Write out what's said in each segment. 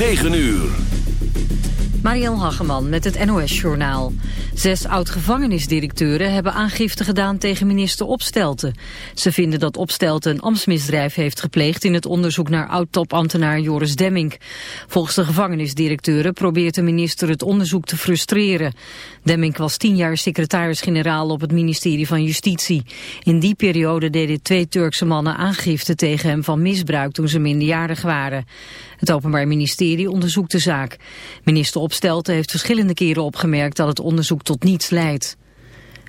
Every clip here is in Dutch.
9 uur. Mariel Hageman met het NOS-journaal. Zes oud-gevangenisdirecteuren hebben aangifte gedaan tegen minister Opstelten. Ze vinden dat Opstelten een ambtsmisdrijf heeft gepleegd... in het onderzoek naar oud-topambtenaar Joris Demming. Volgens de gevangenisdirecteuren probeert de minister het onderzoek te frustreren. Demming was tien jaar secretaris-generaal op het ministerie van Justitie. In die periode deden twee Turkse mannen aangifte tegen hem van misbruik... toen ze minderjarig waren. Het Openbaar Ministerie onderzoekt de zaak. Minister Opstelten heeft verschillende keren opgemerkt dat het onderzoek tot niets leidt.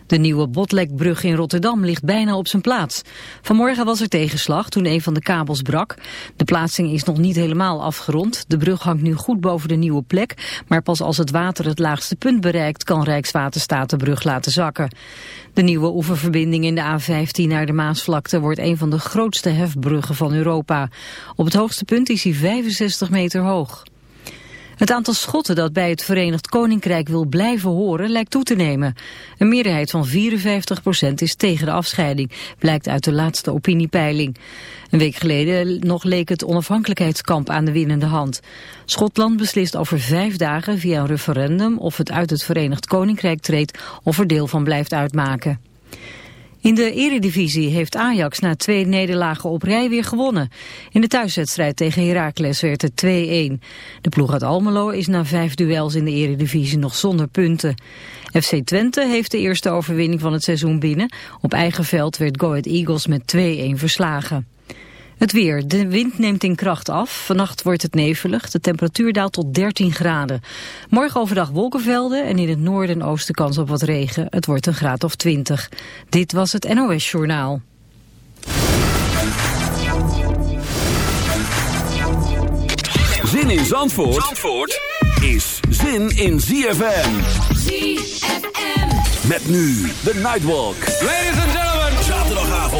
De nieuwe Botlekbrug in Rotterdam ligt bijna op zijn plaats. Vanmorgen was er tegenslag toen een van de kabels brak. De plaatsing is nog niet helemaal afgerond. De brug hangt nu goed boven de nieuwe plek. Maar pas als het water het laagste punt bereikt... kan Rijkswaterstaat de brug laten zakken. De nieuwe oeververbinding in de A15 naar de Maasvlakte... wordt een van de grootste hefbruggen van Europa. Op het hoogste punt is hij 65 meter hoog. Het aantal Schotten dat bij het Verenigd Koninkrijk wil blijven horen lijkt toe te nemen. Een meerderheid van 54% is tegen de afscheiding, blijkt uit de laatste opiniepeiling. Een week geleden nog leek het onafhankelijkheidskamp aan de winnende hand. Schotland beslist over vijf dagen via een referendum of het uit het Verenigd Koninkrijk treedt of er deel van blijft uitmaken. In de eredivisie heeft Ajax na twee nederlagen op rij weer gewonnen. In de thuiswedstrijd tegen Heracles werd het 2-1. De ploeg uit Almelo is na vijf duels in de eredivisie nog zonder punten. FC Twente heeft de eerste overwinning van het seizoen binnen. Op eigen veld werd Go Ahead Eagles met 2-1 verslagen. Het weer. De wind neemt in kracht af. Vannacht wordt het nevelig. De temperatuur daalt tot 13 graden. Morgen overdag wolkenvelden en in het noorden en oosten kans op wat regen. Het wordt een graad of 20. Dit was het NOS Journaal. Zin in Zandvoort, Zandvoort is zin in ZFM. ZFM. Met nu de Nightwalk. Ladies and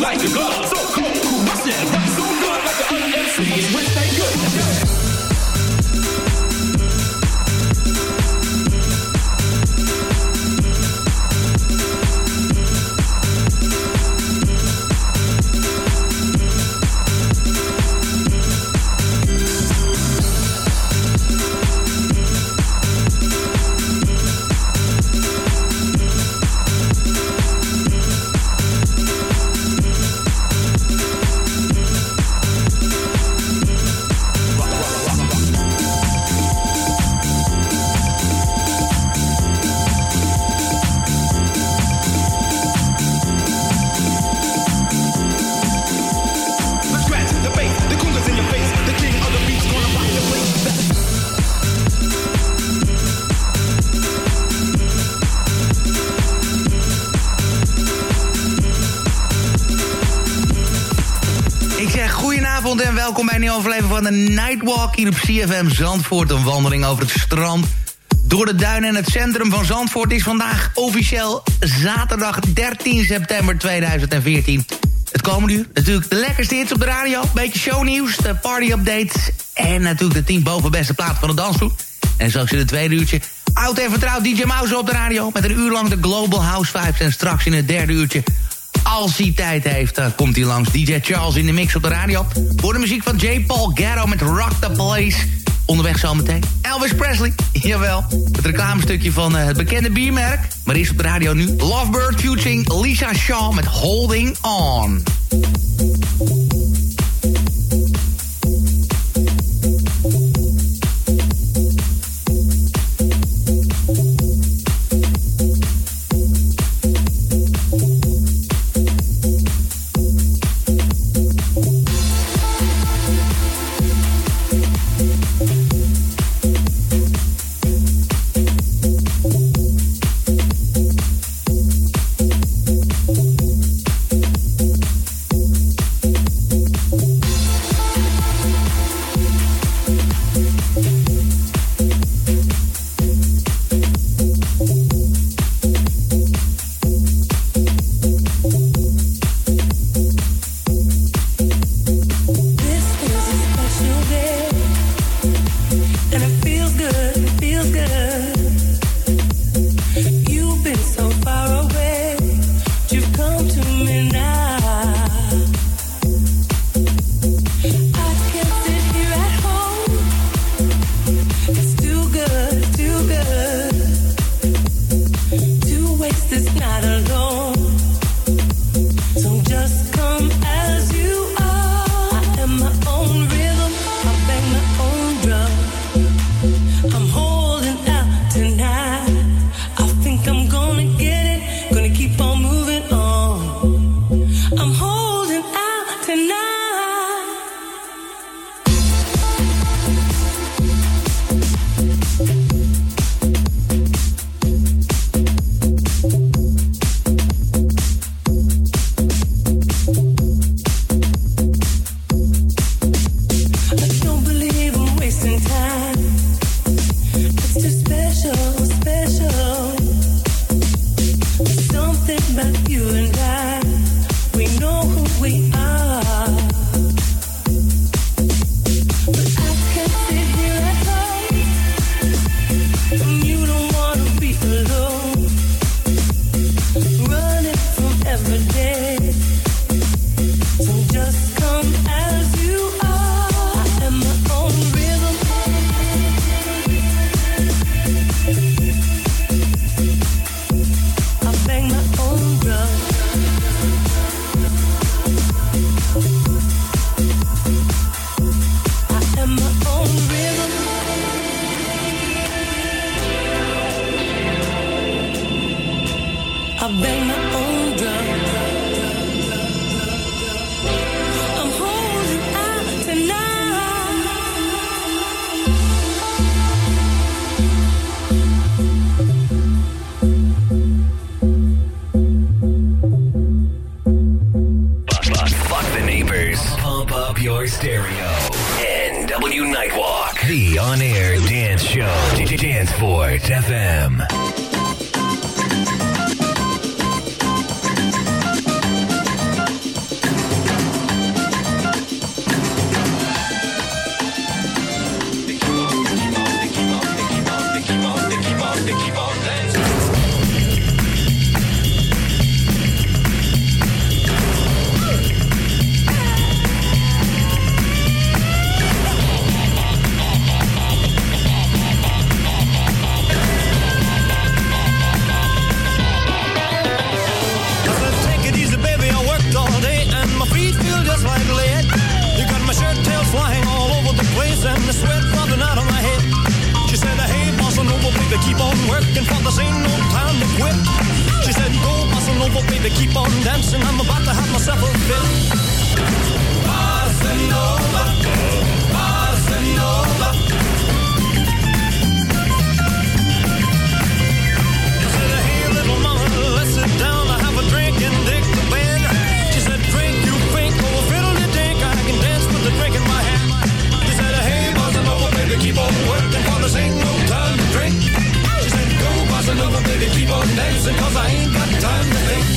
like a glove. Hier op CFM Zandvoort. Een wandeling over het strand, door de duinen en het centrum van Zandvoort... is vandaag officieel zaterdag 13 september 2014. Het komende uur natuurlijk de lekkerste hits op de radio. Beetje shownieuws, de party-updates... en natuurlijk de 10 bovenbeste plaat van de dansvloer. En straks in het tweede uurtje... oud en vertrouwd DJ Mouse op de radio... met een uur lang de Global House Vibes. En straks in het derde uurtje als hij tijd heeft, uh, komt hij langs. DJ Charles in de mix op de radio. Voor de muziek van J. Paul Gatto met Rock the Place. Onderweg zometeen. Elvis Presley, jawel. Het reclamestukje van uh, het bekende biermerk. Maar eerst op de radio nu. Lovebird featuring Lisa Shaw met Holding On. keep on working for this ain't no time to quit. She said, go bossa nova, baby, keep on dancing. I'm about to have myself a fit. Bossa nova. dancing cause I ain't got time to think.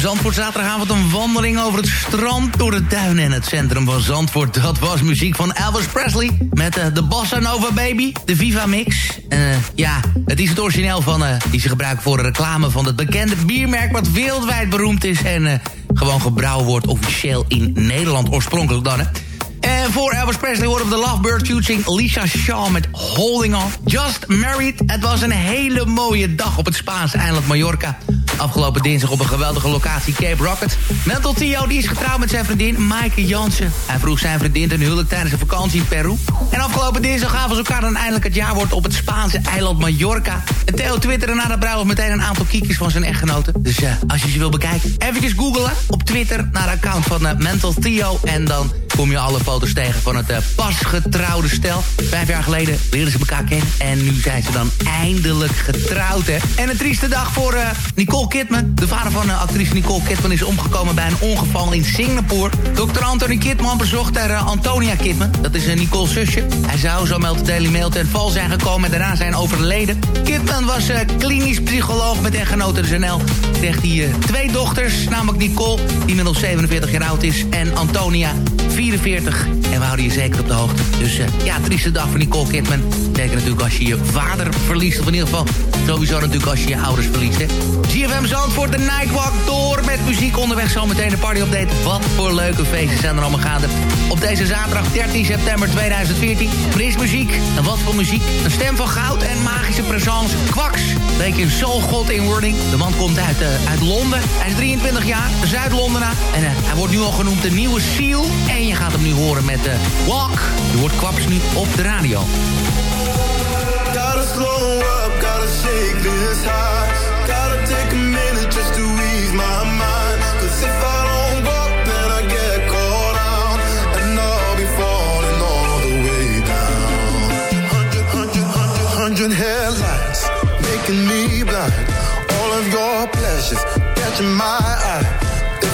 Zandvoort, zaterdagavond een wandeling over het strand... door de duinen en het centrum van Zandvoort. Dat was muziek van Elvis Presley met eh, de Bossa Nova Baby, de Viva Mix. Eh, ja, het is het origineel van, eh, die ze gebruiken voor de reclame van het bekende biermerk... wat wereldwijd beroemd is en gewoon gebrouwen wordt officieel in Nederland oorspronkelijk dan, hè. En voor Elvis Presley horen we de Lovebird featuring Lisa Shaw met Holding On. Just Married. Het was een hele mooie dag op het Spaanse eiland Mallorca. Afgelopen dinsdag op een geweldige locatie Cape Rocket. Mental Theo die is getrouwd met zijn vriendin Maaike Jansen. Hij vroeg zijn vriendin ten huwelijk tijdens een vakantie in Peru. En afgelopen dinsdag gaven ze elkaar dan eindelijk het jaarwoord op het Spaanse eiland Mallorca. En Theo twitterde na de bruiloft meteen een aantal kiekjes van zijn echtgenoten. Dus eh, als je ze wil bekijken, eventjes googelen op Twitter naar de account van eh, Mental Theo. En dan kom je alle foto's tegen van het eh, pas getrouwde stel. Vijf jaar geleden leerden ze elkaar kennen. En nu zijn ze dan eindelijk getrouwd, hè. En een trieste dag voor eh, Nicole Kidman. De vader van uh, actrice Nicole Kidman is omgekomen bij een ongeval in Singapore. Dr. Anthony Kidman bezocht uh, Antonia Kidman. Dat is Nicole's zusje. Hij zou, zo meldt Daily Mail, ten val zijn gekomen en daarna zijn overleden. Kidman was klinisch psycholoog met echtgenote de NL. Kreeg hij twee dochters, namelijk Nicole, die inmiddels 47 jaar oud is... en Antonia, 44. En we houden je zeker op de hoogte. Dus uh, ja, trieste dag voor Nicole Kidman. Zeker natuurlijk als je je vader verliest. Of in ieder geval sowieso natuurlijk als je je ouders verliest. Hè. GFM Zandvoort, de Nightwalk door met muziek onderweg. Zometeen de party update. Wat voor leuke feesten zijn er allemaal gaande. Op deze zaterdag 13 september 2014. Fris muziek. En wat voor muziek? Een stem van goud en magische présence. Kwaks. Beetje een soulgod in wording. De man komt uit, uh, uit Londen. Hij is 23 jaar. Zuid-Londenaar. En uh, hij wordt nu al genoemd de nieuwe Seal. En je gaat hem nu horen met uh, Walk. Je hoort Kwaps nu op de radio. Gotta slow up, gotta shake this high. Gotta take a minute just to ease my mind. Cause if I don't walk, then I get caught out. And I'll be falling all the way down. Hundred, hundred, hundred, hundred headlights making me blind. All of your pleasures catching my eye.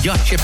Jasje.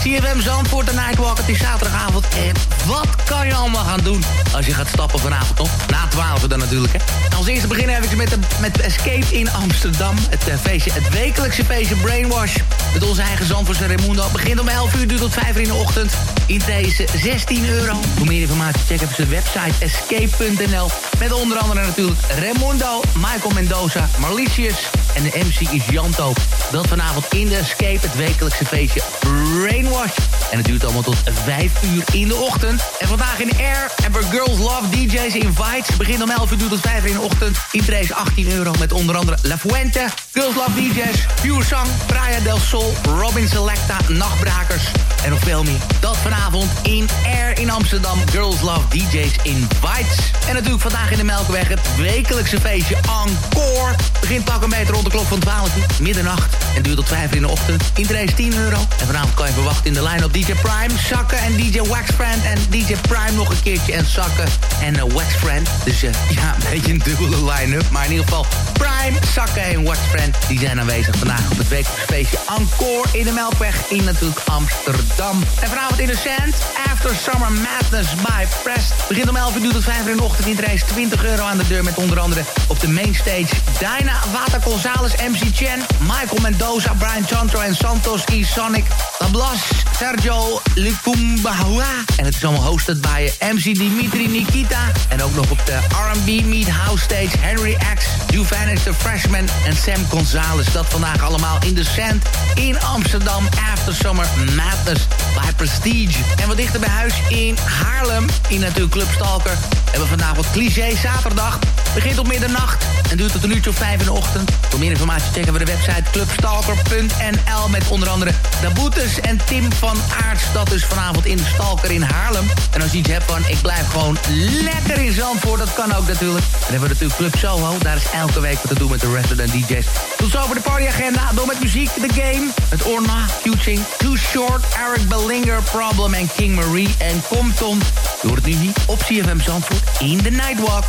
CFM Zandvoort, de Nightwalk, het is zaterdagavond. En wat kan je allemaal gaan doen als je gaat stappen vanavond, toch? Na 12 dan natuurlijk, hè. Als eerste beginnen we met, de, met Escape in Amsterdam. Het, uh, feestje, het wekelijkse feestje Brainwash. Met onze eigen Zandvoortse Raimundo. Begint om 11 uur, duurt tot 5 uur in de ochtend. Intree is 16 euro. Voor meer informatie check even zijn website escape.nl. Met onder andere natuurlijk Raimundo, Michael Mendoza, Marlicious en de MC is Janto. Dat vanavond in de Escape, het wekelijkse feestje Brainwash. En het duurt allemaal tot 5 uur in de ochtend. En vandaag in Air we Girls Love DJ's Invites. Begint om 11 uur, tot 5 uur in de ochtend. Intree is 18 euro met onder andere La Fuente, Girls Love DJ's, Pure Sang, Praia del Sol, Robin Selecta, Nachtbrakers en nog veel meer. Dat vanavond in Air in Amsterdam. Girls Love DJ's Invites. En natuurlijk vandaag in de Melkweg het wekelijkse feestje Encore. Begint pak een meter rond de klok van 12 uur, middernacht. En duurt tot 5 uur in de ochtend. Intree is 10 euro. En vanavond kan je verwachten in de line-up DJ Prime, Sakken en DJ Waxfriend. En DJ Prime nog een keertje en Sakken en uh, Waxfriend. Dus uh, ja, een beetje een dubbele line-up. Maar in ieder geval Prime, Sakken en Waxfriend. Die zijn aanwezig vandaag op het wekelijkse feestje Encore in de Melkweg in natuurlijk Amsterdam. En vanavond in de Sand, After Summer Madness by Prest. Begint om 11 uur, tot 5 uur in de ochtend. Iedereen 20 euro aan de deur met onder andere op de mainstage Dyna, Wata Gonzalez, MC Chen, Michael Mendoza, Brian Chantro en Santos E. Sonic, Lablas, Sergio Likumbahoua. En het is allemaal hosted bij MC Dimitri Nikita. En ook nog op de R&B Meet House Stage Henry X, Juvanis the Freshman en Sam Gonzalez. Dat vandaag allemaal in de Sand in Amsterdam. After Summer Madness bij Prestige. En wat dichter bij huis in Haarlem, in natuurlijk Club Stalker... hebben we vandaag wat cliché zaterdag. Begint op middernacht en duurt tot een uurtje of vijf in de ochtend. Voor meer informatie checken we de website clubstalker.nl... met onder andere Daboetes en Tim van Aarts. Dat is vanavond in Stalker in Haarlem. En als je iets hebt van, ik blijf gewoon lekker in Zandvoort... dat kan ook natuurlijk. Dan hebben we natuurlijk Club Soho. Daar is elke week wat te doen met de resident DJ's. Tot zo voor de partyagenda. Door met muziek, The Game, het Orna, Q-Ching, Too Short... Eric Bellinger, Problem en King Marie en Compton. Je hoort het nu niet op CFM Zandvoort in the Nightwalk.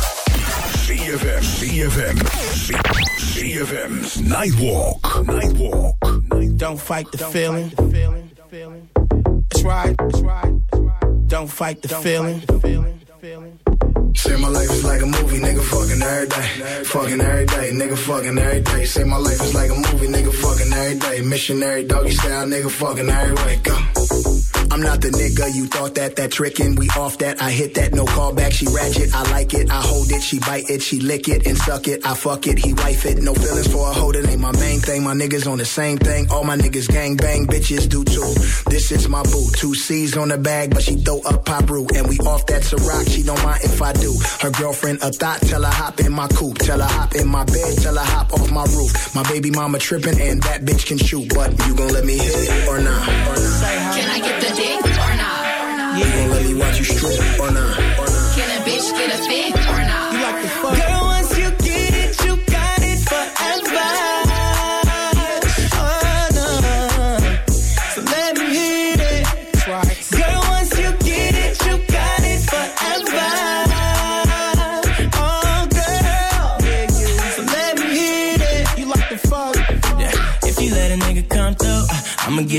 CFM, CFM, CFM's Nightwalk, Nightwalk. Don't fight the feeling. That's right. Don't fight the feeling. Say my life is like a movie, nigga fucking every day. Fucking every day, nigga fucking every day. Say my life is like a movie, nigga fucking every day. Missionary doggy style, nigga fucking every way. Go. I'm not the nigga you thought that, that trickin'. We off that, I hit that, no callback. She ratchet, I like it, I hold it, she bite it, she lick it and suck it. I fuck it, he wife it. No feelings for a it, ain't my main thing. My niggas on the same thing. All my niggas gang bang, bitches do too. This is my boo, two C's on the bag, but she throw up pop brew. And we off that Ciroc, she don't mind if I do. Her girlfriend a thought, tell her hop in my coupe. Tell her hop in my bed, tell her hop off my roof. My baby mama trippin' and that bitch can shoot. But you gon' let me hit it or not? Or not? Can I get the dick or not? You gon' let me watch you strip or not? Or not? Can a bitch get a fit or not?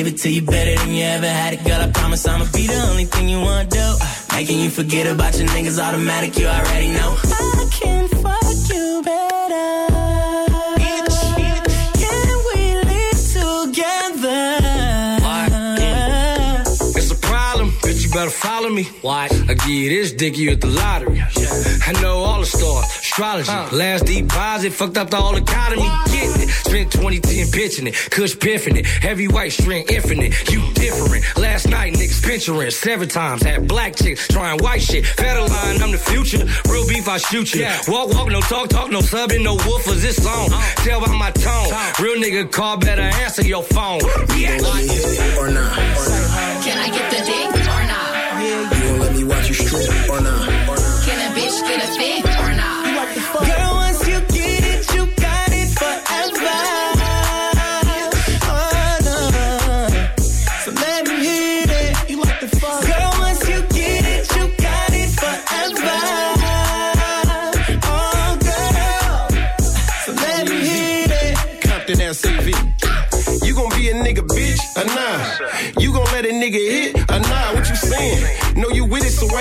Give it to you better than you ever had it, girl. I promise I'ma be the only thing you want to do. Making you forget about your niggas automatic, you already know. I can fuck you better. Can we live together? It's a problem, bitch. You better follow me. Why? I give you this dick, you at the lottery. Yeah. I know all the stars, astrology. Last deposit, fucked up the whole economy. Getting it. Spent 2010 pitching it, Kush piffing it. Heavy white string infinite. You different. Last night, niggas pinchering seven times. Had black chicks trying white shit. Federal line, I'm the future. Real beef, I shoot you. Walk, walk, no talk, talk, no subbing, no woofers. This song. Tell by my tone. Real nigga call, better answer your phone. Yeah. Let me hit it or not? Or not? Can I get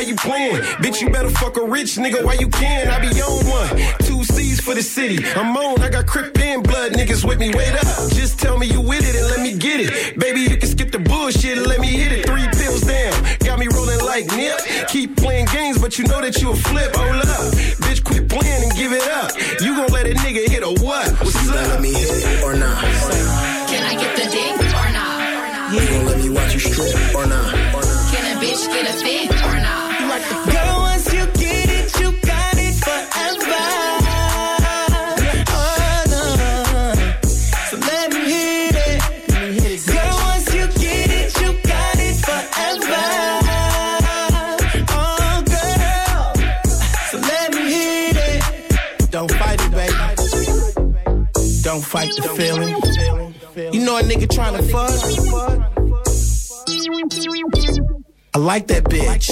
why you playing? Bitch, you better fuck a rich nigga while you can. I be on one, two C's for the city. I'm on, I got Crip and blood niggas with me. Wait up, just tell me you with it and let me get it. Baby, you can skip the bullshit and let me hit it. Three pills down, got me rolling like Nip. Keep playing games, but you know that you a flip. Hold up, bitch, quit playing and give it up. You gon' let a nigga hit a what? What's up? Let me hit it or not? Can I get the dick or not? You gon' let me watch you strip or not? Can a bitch get a fit fight the feeling. You know a nigga tryna fuck. I like that bitch.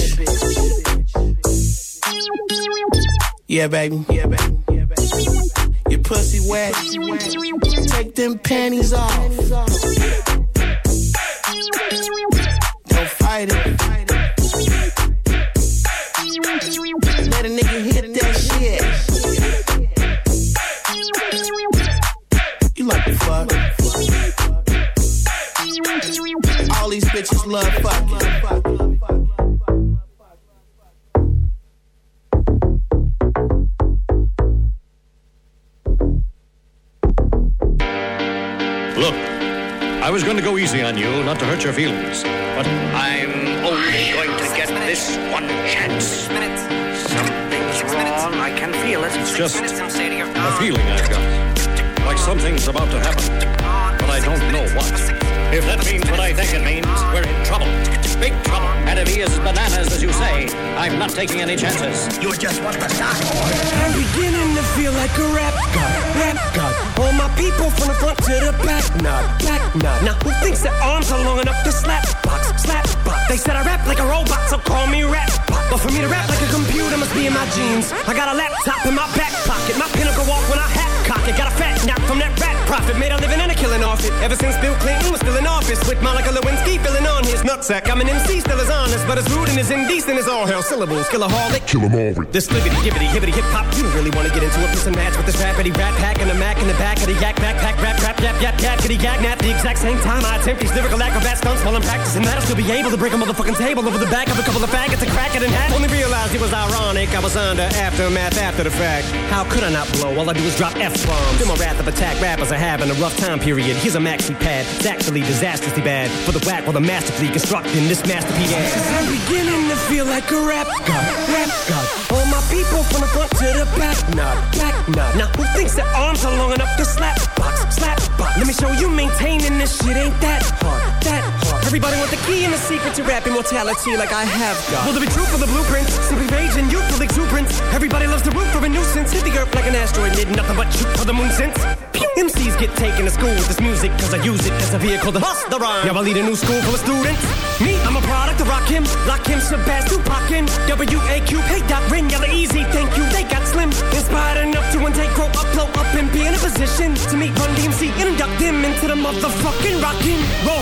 Yeah, baby. Yeah, baby. Your pussy wet. Take them panties off. Don't fight it. Love fucking. Look, I was going to go easy on you, not to hurt your feelings, but I'm only going to get this one chance. Something's wrong. I can feel it. It's just a feeling I've got. Like something's about to happen, but I don't know what. If that means what I think it means, we're in trouble. Big trouble. And if he is bananas, as you say, I'm not taking any chances. You're just what the stock I'm beginning to feel like a rap god, rap god. All my people from the front to the back, nod, back nod. Now who thinks their arms are long enough to slap box, slap box? They said I rap like a robot, so call me rap. But for me to rap like a computer must be in my jeans. I got a laptop in my back pocket, my pinnacle walk when I hat cock it. Got a fat knock from that rap profit, made a living and a killing off it. Ever since Bill Clinton was still in office, with Monica Lewinsky filling on his nutsack. I'm an MC, still as honest, but as rude and as indecent as all hell syllables. Killaholic, Kill 'em all. this libbity gibbity hibbity hip hop. You really want to get into a piss and match with this rapidy rap pack and a mac in the back of the yak backpack rap rap yap yap yap kitty yak nap. The exact same time I attempt these lyrical acrobat stunts while I'm practicing that, I'll still be able to break a motherfucking table over the back of a couple of faggots and crack it in half. Only realized it was ironic. I was under aftermath after the fact. How could I not blow? All I do is drop f bombs. Then my wrath of attack rappers having a rough time period. Here's a maxi pad. It's actually disastrously bad for the whack while the masterfully constructing this masterpiece. I'm beginning to feel like a rap god, rap god. All my people from the front to the back, nod, back nod. Now who thinks their arms are long enough to slap box, slap? Let me show you maintaining this shit ain't that hard, that hard. Everybody want the key and the secret to rap immortality like I have got. Will there be truth for the blueprints? Simply rage and youthful exuberance. Everybody loves the root for a nuisance. Hit the earth like an asteroid, did nothing but shoot for the moon since. MCs get taken to school with this music cause I use it as a vehicle to bust the rhyme. Yeah, I lead a new school full of students. Me, I'm a product of rock him, lock him, Shabazz, Tupac him. W-A-Q, hey, Doc, Rin, yellow easy, thank you. Into the motherfucking rockin' roll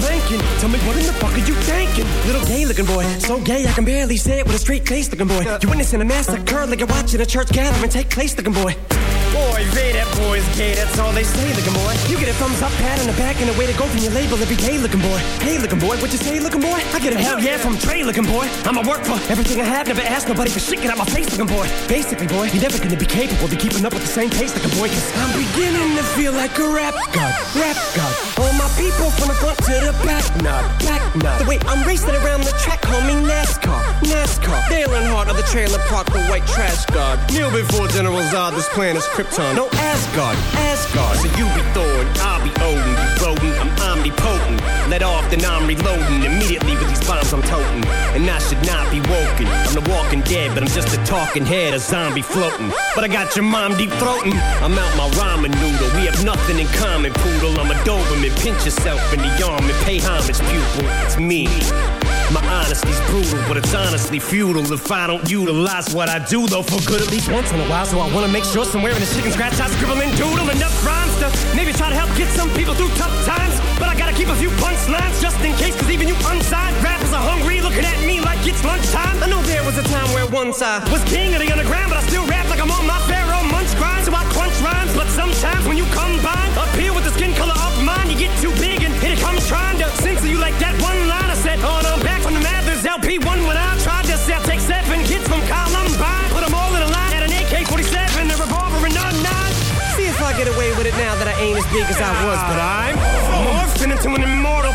planking. Tell me what in the fuck are you thinking? Little gay looking boy, so gay I can barely say it with a straight face looking boy. You witnessing a massacre like you're watching a church gathering take place looking boy. Boy, they that boy's gay, that's all they say, looking boy. You get a thumbs up, pat on the back, and a way to go from your label every day, looking boy. Hey, looking boy, what you say, looking boy? I get a hell yeah from Trey, looking boy. I'ma work for everything I have, never ask nobody for shit, get out my face, looking boy. Basically, boy, you're never gonna be capable of keeping up with the same pace, looking boy, cause I'm beginning to feel like a rap god, rap god. All my people from the front to the back, nod, back nod. The way I'm racing around the track, homie, NASCAR, NASCAR. Dale Earnhardt of the trailer park, the white trash god. Kneel before General Zod, this plan is Krypton. No Asgard, Asgard. So you be Thor, and I'll be Odin. You rodent, I'm omnipotent. Let off, then I'm reloading. Immediately with these bombs I'm toting. And I should not be woken. I'm the walking dead, but I'm just a talking head, a zombie floating. But I got your mom deep throating. I'm out my ramen noodle. We have nothing in common, poodle. I'm a Doberman. Pinch yourself in the arm and pay homage, pupil. It's me. My honesty's brutal, but it's honestly futile if I don't utilize what I do, though, for good at least once in a while. So I wanna make sure somewhere in this chicken scratch I scribble and doodle enough rhymes to maybe try to help get some people through tough times. But I gotta keep a few punchlines just in case, cause even you unsigned rappers are hungry, looking at me it's lunchtime. I know there was a time where once I was king of the underground, but I still rap like I'm on my pharaoh munch grind. So I crunch rhymes, but sometimes when you combine up here with the skin color of mine, you get too big and here it comes trying to censor you like that one line I said. Oh, no, back from the Mathers LP1 when I tried to sell. Take seven kids from Columbine, put them all in a line at an AK-47, a revolver and a nine. See if I get away with it now that I ain't as big as I was, but I'm morphing into an immortal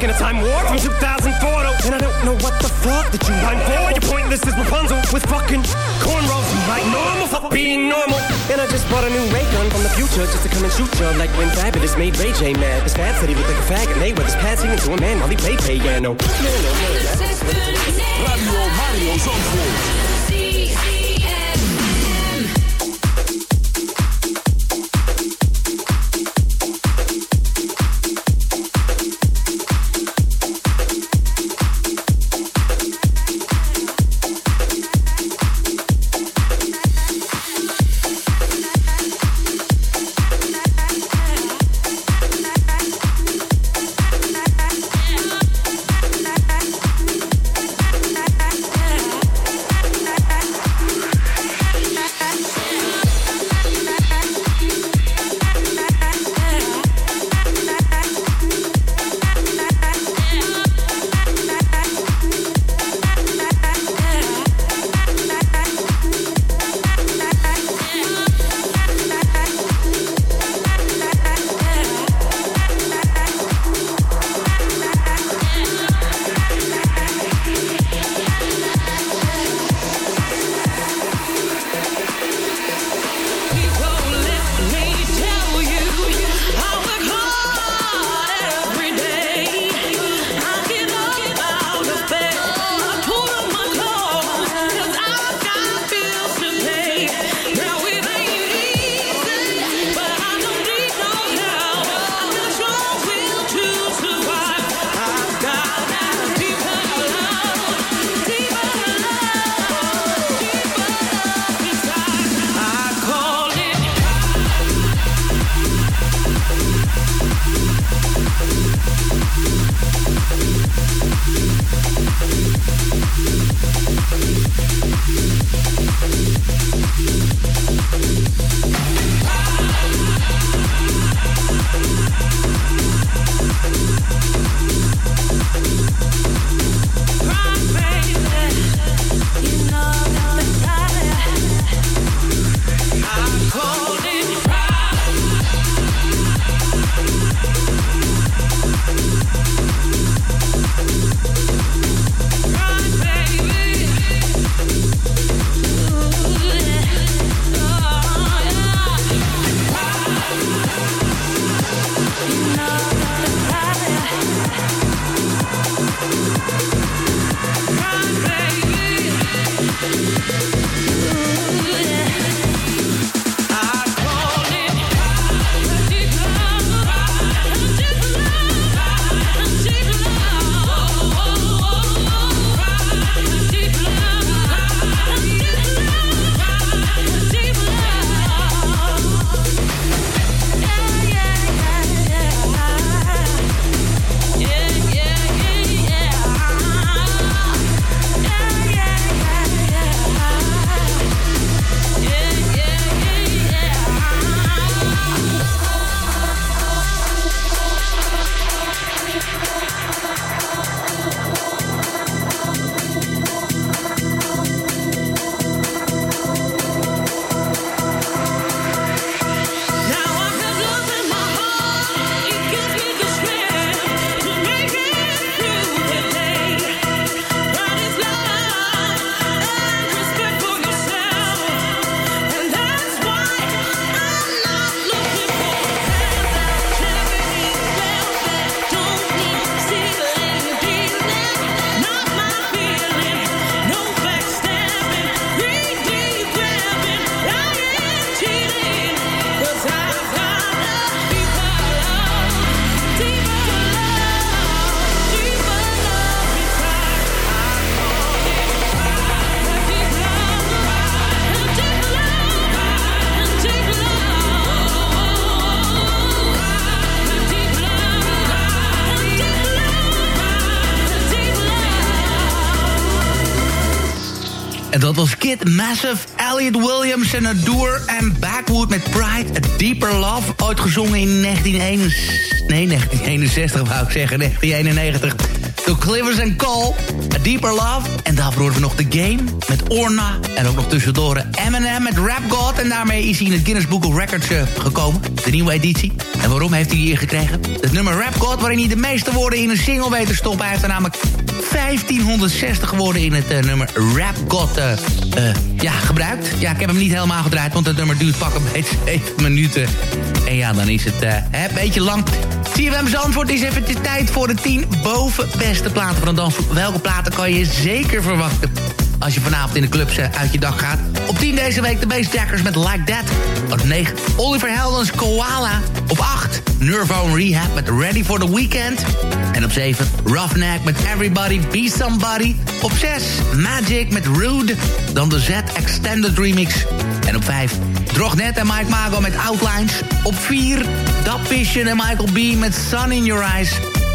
stuck in a time warp from 2004, though, and I don't know what the fuck that you rhyme for. You're pointless as Rapunzel with fucking cornrows. You like normal for being normal. And I just bought a new ray gun from the future just to come and shoot you like when Fabulous made Ray J mad. His fat said he looked like a faggot. Mayweather's passing into a man while he played piano. Radio Mario Zandvoort. Massive, Elliot Williams en Adore en Backwood met Pride, A Deeper Love. Ooit gezongen in 1961, nee 1961 wou ik zeggen, 1991. Door Clivers and Cole, A Deeper Love. En daarvoor horen we nog The Game met Orna. En ook nog tussendoor Eminem met Rap God. En daarmee is hij in het Guinness Book of Records uh, gekomen. De nieuwe editie. En waarom heeft hij hier gekregen? Het nummer Rap God, waarin hij de meeste woorden in een single weet te stoppen. Hij heeft er namelijk 1560 woorden in het uh, nummer Rap God ja, gebruikt. Ja, ik heb hem niet helemaal gedraaid, want het nummer duurt pak een beetje 7 minuten. En ja, dan is het een beetje lang. CFM antwoord is even de tijd voor de 10 boven beste platen van de. Welke platen kan je zeker verwachten? Als je vanavond in de clubs uit je dag gaat. Op 10 deze week de Bassjackers met Like That. Op 9 Oliver Heldens Koala. Op 8 Nervo Rehab met Ready for the Weekend. En op 7 Roughneck met Everybody Be Somebody. Op 6 Magic met Rude. Dan de Z Extended Remix. En op 5 Drognet en Mike Mago met Outlines. Op 4 Dub Vision en Michael B met Sun in Your Eyes.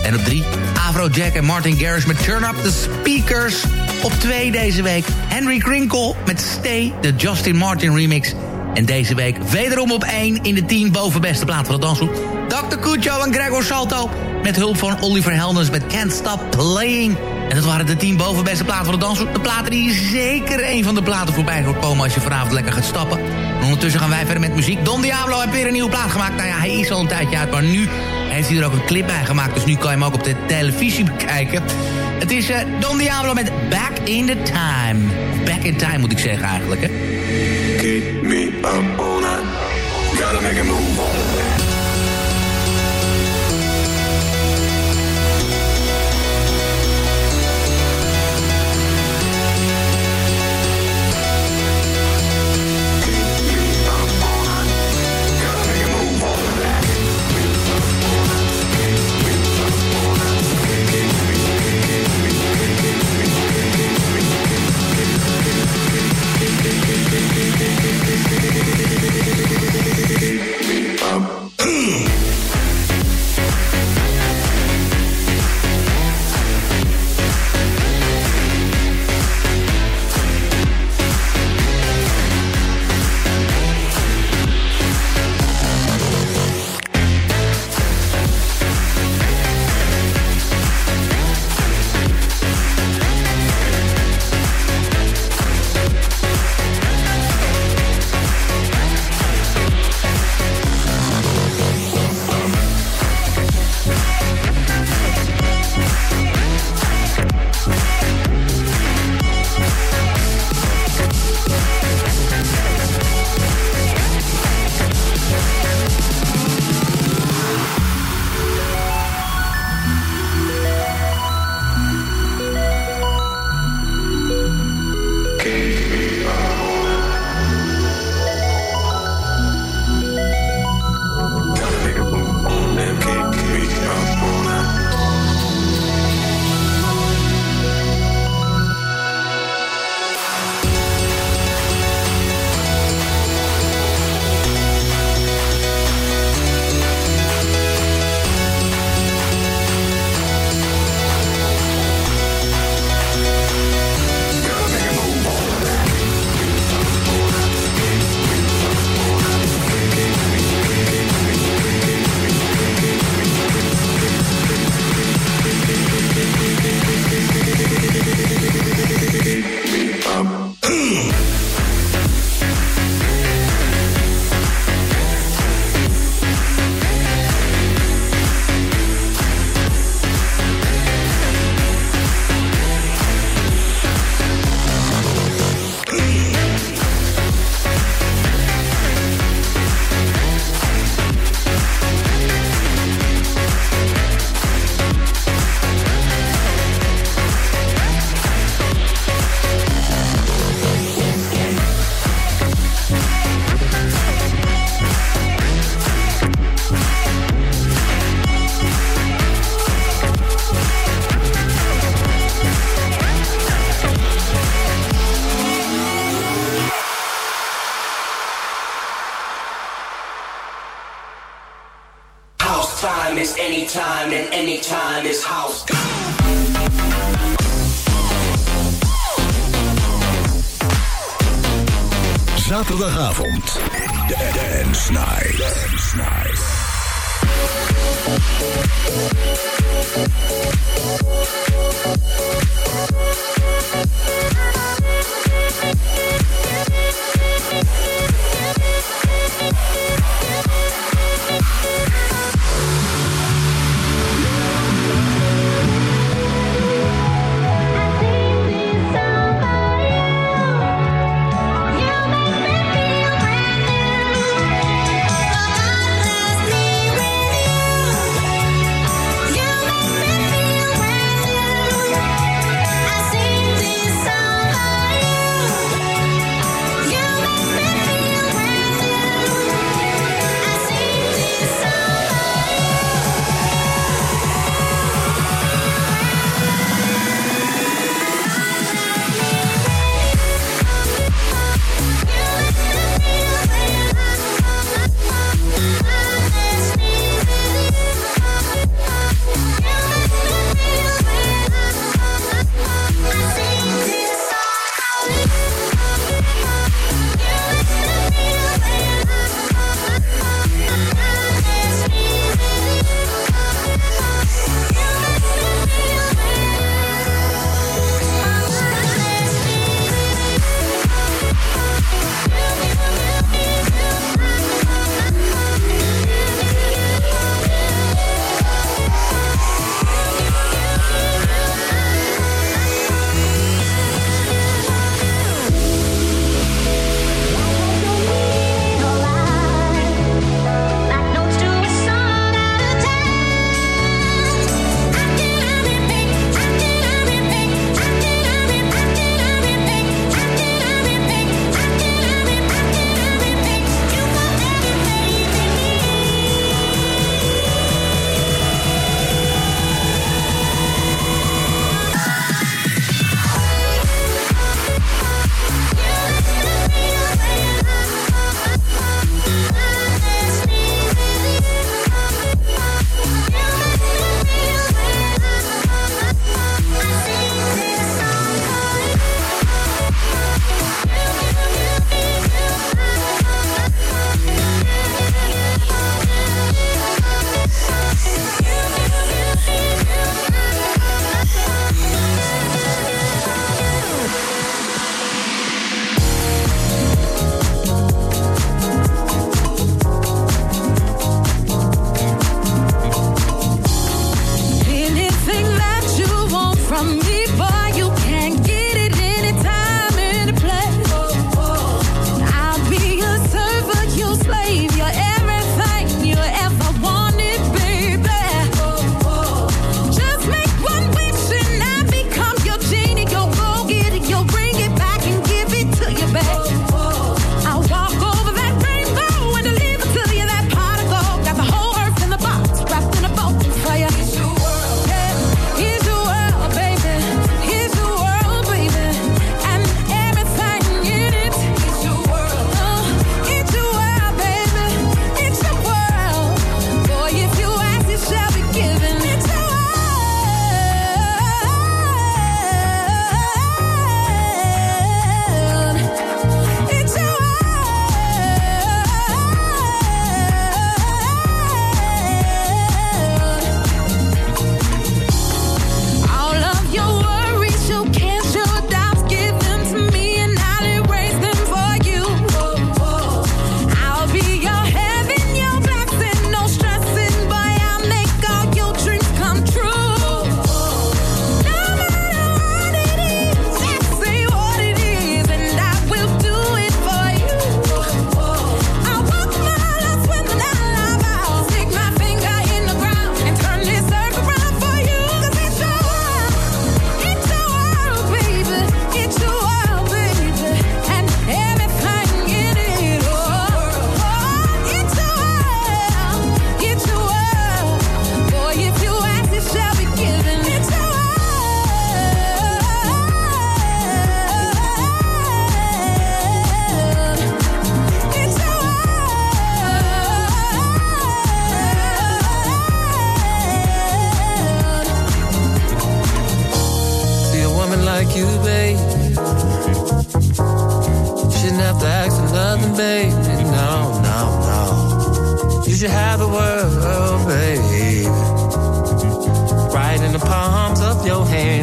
En op 3 Afrojack en Martin Garrix met Turn Up The Speakers. Op 2 deze week Henry Crinkle met Stay, de Justin Martin remix. En deze week wederom op 1 in de 10 bovenbeste plaat van de dansgroep. Dr. Cucho en Gregor Salto met hulp van Oliver Helmers met Can't Stop Playing. En dat waren de 10 bovenbeste platen van de dansgroep. De platen die zeker een van de platen voorbij hoort komen als je vanavond lekker gaat stappen. En ondertussen gaan wij verder met muziek. Don Diablo heeft weer een nieuwe plaat gemaakt. Nou ja, hij is al een tijdje uit, maar nu heeft hij er ook een clip bij gemaakt. Dus nu kan je hem ook op de televisie bekijken. Het is uh, Don Diablo met Back in the Time. Back in Time moet ik zeggen eigenlijk, hè. Me move. Zaterdagavond. Dance Night. Dance Night.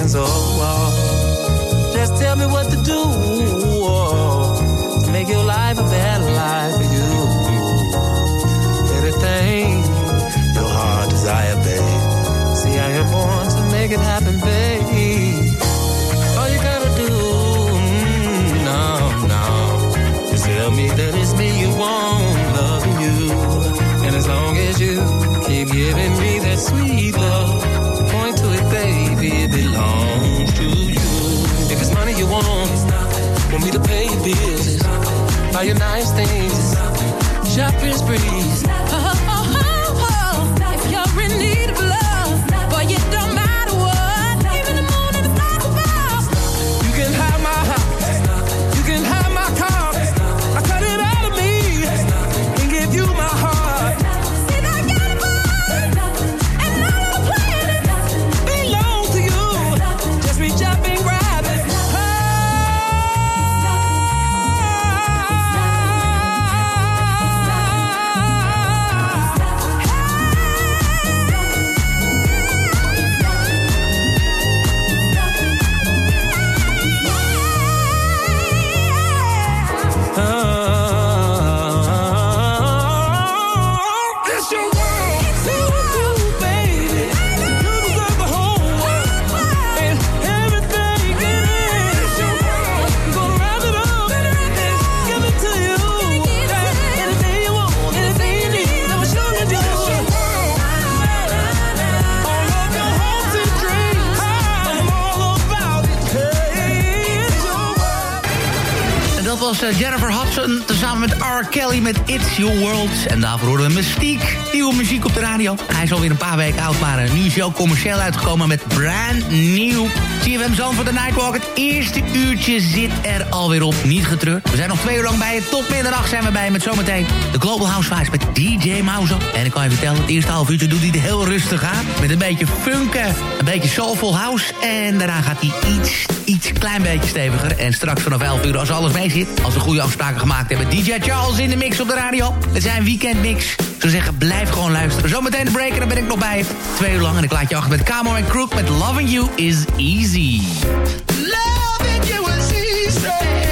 Hands, oh. Just tell me what to do buy your nice things, shopping sprees. Eh, Jennifer tezamen met R. Kelly met It's Your World. En daarvoor hoorden we Mystique, nieuwe muziek op de radio. Hij is alweer een paar weken oud, maar eh, nu is hij ook commercieel uitgekomen met Brand New. CFM Zone voor de Nightwalk. Het eerste uurtje zit er alweer op, niet getreurd. We zijn nog twee uur lang bij je. Tot middernacht zijn we bij je met zometeen de Global House Vibes met DJ Mouse. En ik kan je vertellen, het eerste half uurtje doet hij het heel rustig aan. Met een beetje funken, een beetje soulful house. En daarna gaat hij iets, iets klein beetje steviger. En straks vanaf 11 uur, als alles mee zit, als we goede afspraken gemaakt hebben, DJ Charles in de mix op de radio. Het zijn weekendmix. Zou zeggen, blijf gewoon luisteren. Zometeen de break en dan ben ik nog bij. Twee uur lang en ik laat je achter met Camo en Crook met Loving You is Easy. Loving you is easy.